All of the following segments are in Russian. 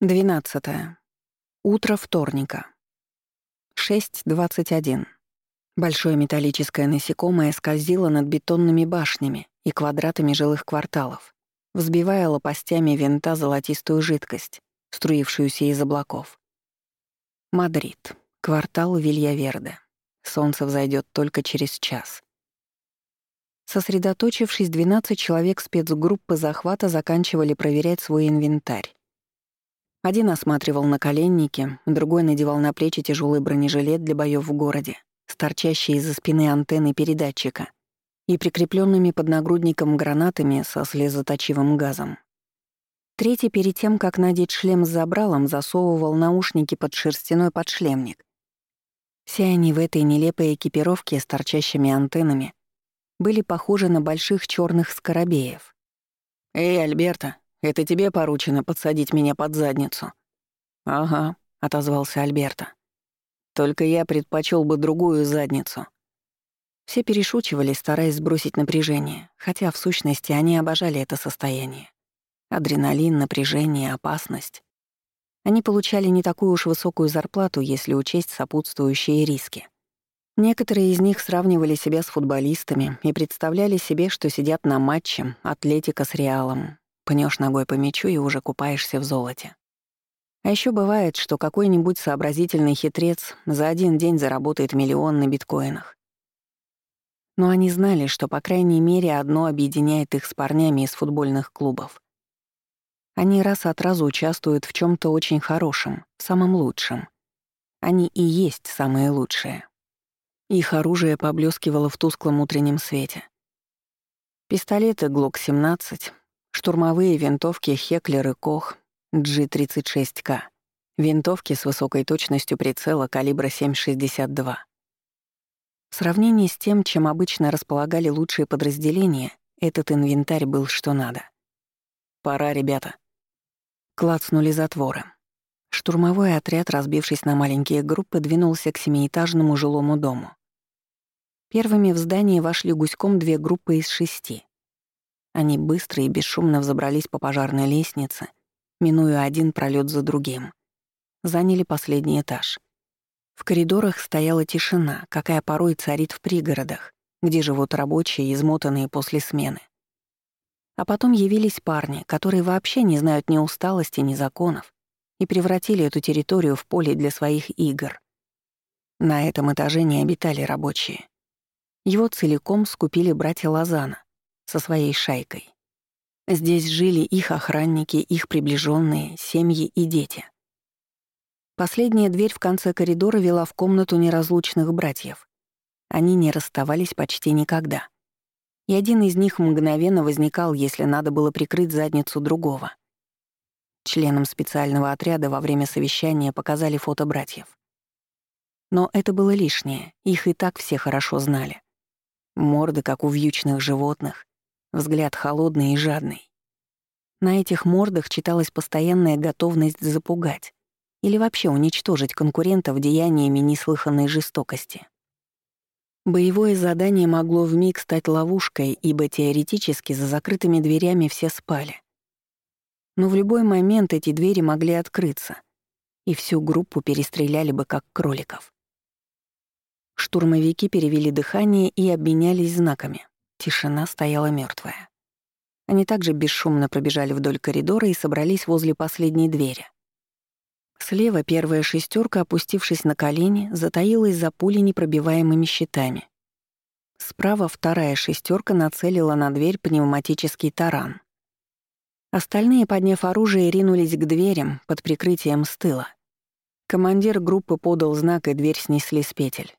12. Утро вторника. 6.21. Большое металлическое насекомое скользило над бетонными башнями и квадратами жилых кварталов, взбивая лопастями винта золотистую жидкость, струившуюся из облаков. Мадрид. Квартал Вильяверде. Солнце взойдет только через час. Сосредоточившись, 12 человек спецгруппы захвата заканчивали проверять свой инвентарь. Один осматривал наколенники, другой надевал на плечи тяжелый бронежилет для боев в городе, с торчащей из-за спины антенны передатчика и прикрепленными под нагрудником гранатами со слезоточивым газом. Третий перед тем, как надеть шлем с забралом, засовывал наушники под шерстяной подшлемник. Все они в этой нелепой экипировке с торчащими антеннами были похожи на больших черных скоробеев. «Эй, Альберта, это тебе поручено подсадить меня под задницу». «Ага», — отозвался Альберта. «Только я предпочел бы другую задницу». Все перешучивали, стараясь сбросить напряжение, хотя в сущности они обожали это состояние. Адреналин, напряжение, опасность. Они получали не такую уж высокую зарплату, если учесть сопутствующие риски. Некоторые из них сравнивали себя с футболистами и представляли себе, что сидят на матче «Атлетика с Реалом», Пнешь ногой по мячу и уже купаешься в золоте. А еще бывает, что какой-нибудь сообразительный хитрец за один день заработает миллион на биткоинах. Но они знали, что по крайней мере одно объединяет их с парнями из футбольных клубов. Они раз от разу участвуют в чем то очень хорошем, самом лучшем. Они и есть самые лучшие. Их оружие поблескивало в тусклом утреннем свете. Пистолеты ГЛОК-17, Штурмовые винтовки Хеклер и Кох G36К. Винтовки с высокой точностью прицела калибра 7,62. В сравнении с тем, чем обычно располагали лучшие подразделения, этот инвентарь был что надо. «Пора, ребята». Клацнули затворы. Штурмовой отряд, разбившись на маленькие группы, двинулся к семиэтажному жилому дому. Первыми в здание вошли гуськом две группы из шести. Они быстро и бесшумно взобрались по пожарной лестнице, минуя один пролет за другим. Заняли последний этаж. В коридорах стояла тишина, какая порой царит в пригородах, где живут рабочие, измотанные после смены. А потом явились парни, которые вообще не знают ни усталости, ни законов, и превратили эту территорию в поле для своих игр. На этом этаже не обитали рабочие. Его целиком скупили братья Лозана, со своей шайкой. Здесь жили их охранники, их приближенные, семьи и дети. Последняя дверь в конце коридора вела в комнату неразлучных братьев. Они не расставались почти никогда. И один из них мгновенно возникал, если надо было прикрыть задницу другого. Членам специального отряда во время совещания показали фото братьев. Но это было лишнее, их и так все хорошо знали. Морды, как у вьючных животных, взгляд холодный и жадный. На этих мордах читалась постоянная готовность запугать или вообще уничтожить конкурентов деяниями неслыханной жестокости. Боевое задание могло вмиг стать ловушкой, ибо теоретически за закрытыми дверями все спали. Но в любой момент эти двери могли открыться, и всю группу перестреляли бы как кроликов. Штурмовики перевели дыхание и обменялись знаками. Тишина стояла мертвая. Они также бесшумно пробежали вдоль коридора и собрались возле последней двери. Слева первая шестерка, опустившись на колени, затаилась за пули непробиваемыми щитами. Справа вторая шестерка нацелила на дверь пневматический таран. Остальные, подняв оружие, ринулись к дверям под прикрытием с тыла. Командир группы подал знак, и дверь снесли с петель.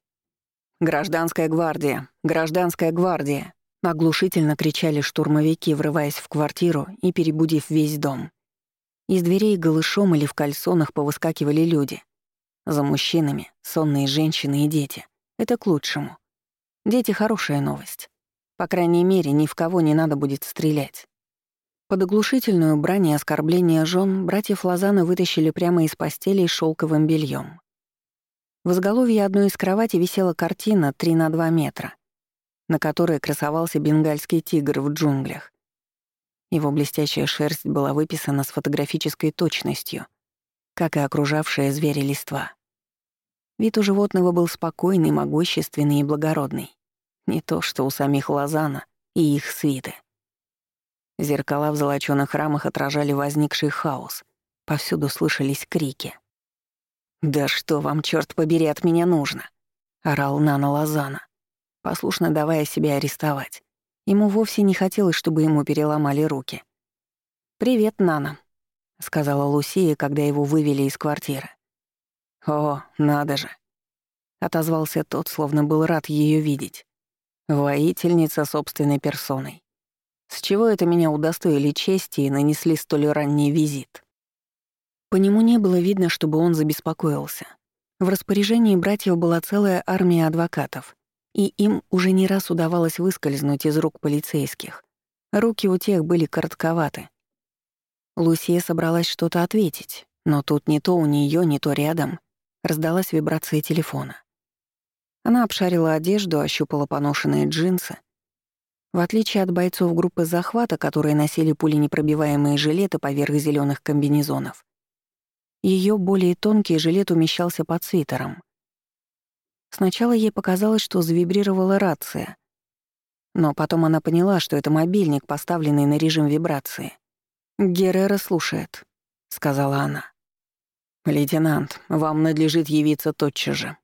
«Гражданская гвардия! Гражданская гвардия!» Оглушительно кричали штурмовики, врываясь в квартиру и перебудив весь дом. Из дверей голышом или в кальсонах повыскакивали люди. За мужчинами — сонные женщины и дети. Это к лучшему. Дети — хорошая новость. По крайней мере, ни в кого не надо будет стрелять. Под оглушительную брань и оскорбление жен братьев Лозана вытащили прямо из постели шелковым бельем. В изголовье одной из кровати висела картина 3 на 2 метра — на которой красовался бенгальский тигр в джунглях. Его блестящая шерсть была выписана с фотографической точностью, как и окружавшая зверя листва. Вид у животного был спокойный, могущественный и благородный. Не то, что у самих Лозана и их свиты. Зеркала в золочёных рамах отражали возникший хаос. Повсюду слышались крики. «Да что вам, черт побери, от меня нужно?» — орал Нана Лозана, послушно давая себя арестовать. Ему вовсе не хотелось, чтобы ему переломали руки. «Привет, Нана», — сказала Лусия, когда его вывели из квартиры. «О, надо же!» — отозвался тот, словно был рад ее видеть. Воительница собственной персоной. С чего это меня удостоили чести и нанесли столь ранний визит? По нему не было видно, чтобы он забеспокоился. В распоряжении братьев была целая армия адвокатов, и им уже не раз удавалось выскользнуть из рук полицейских. Руки у тех были коротковаты. Лусия собралась что-то ответить, но тут не то у нее, не то рядом раздалась вибрация телефона. Она обшарила одежду, ощупала поношенные джинсы. В отличие от бойцов группы захвата, которые носили пуленепробиваемые жилеты поверх зеленых комбинезонов, ее более тонкий жилет умещался под свитером. Сначала ей показалось, что завибрировала рация. Но потом она поняла, что это мобильник, поставленный на режим вибрации. «Геррера слушает», — сказала она. «Лейтенант, вам надлежит явиться тотчас же»,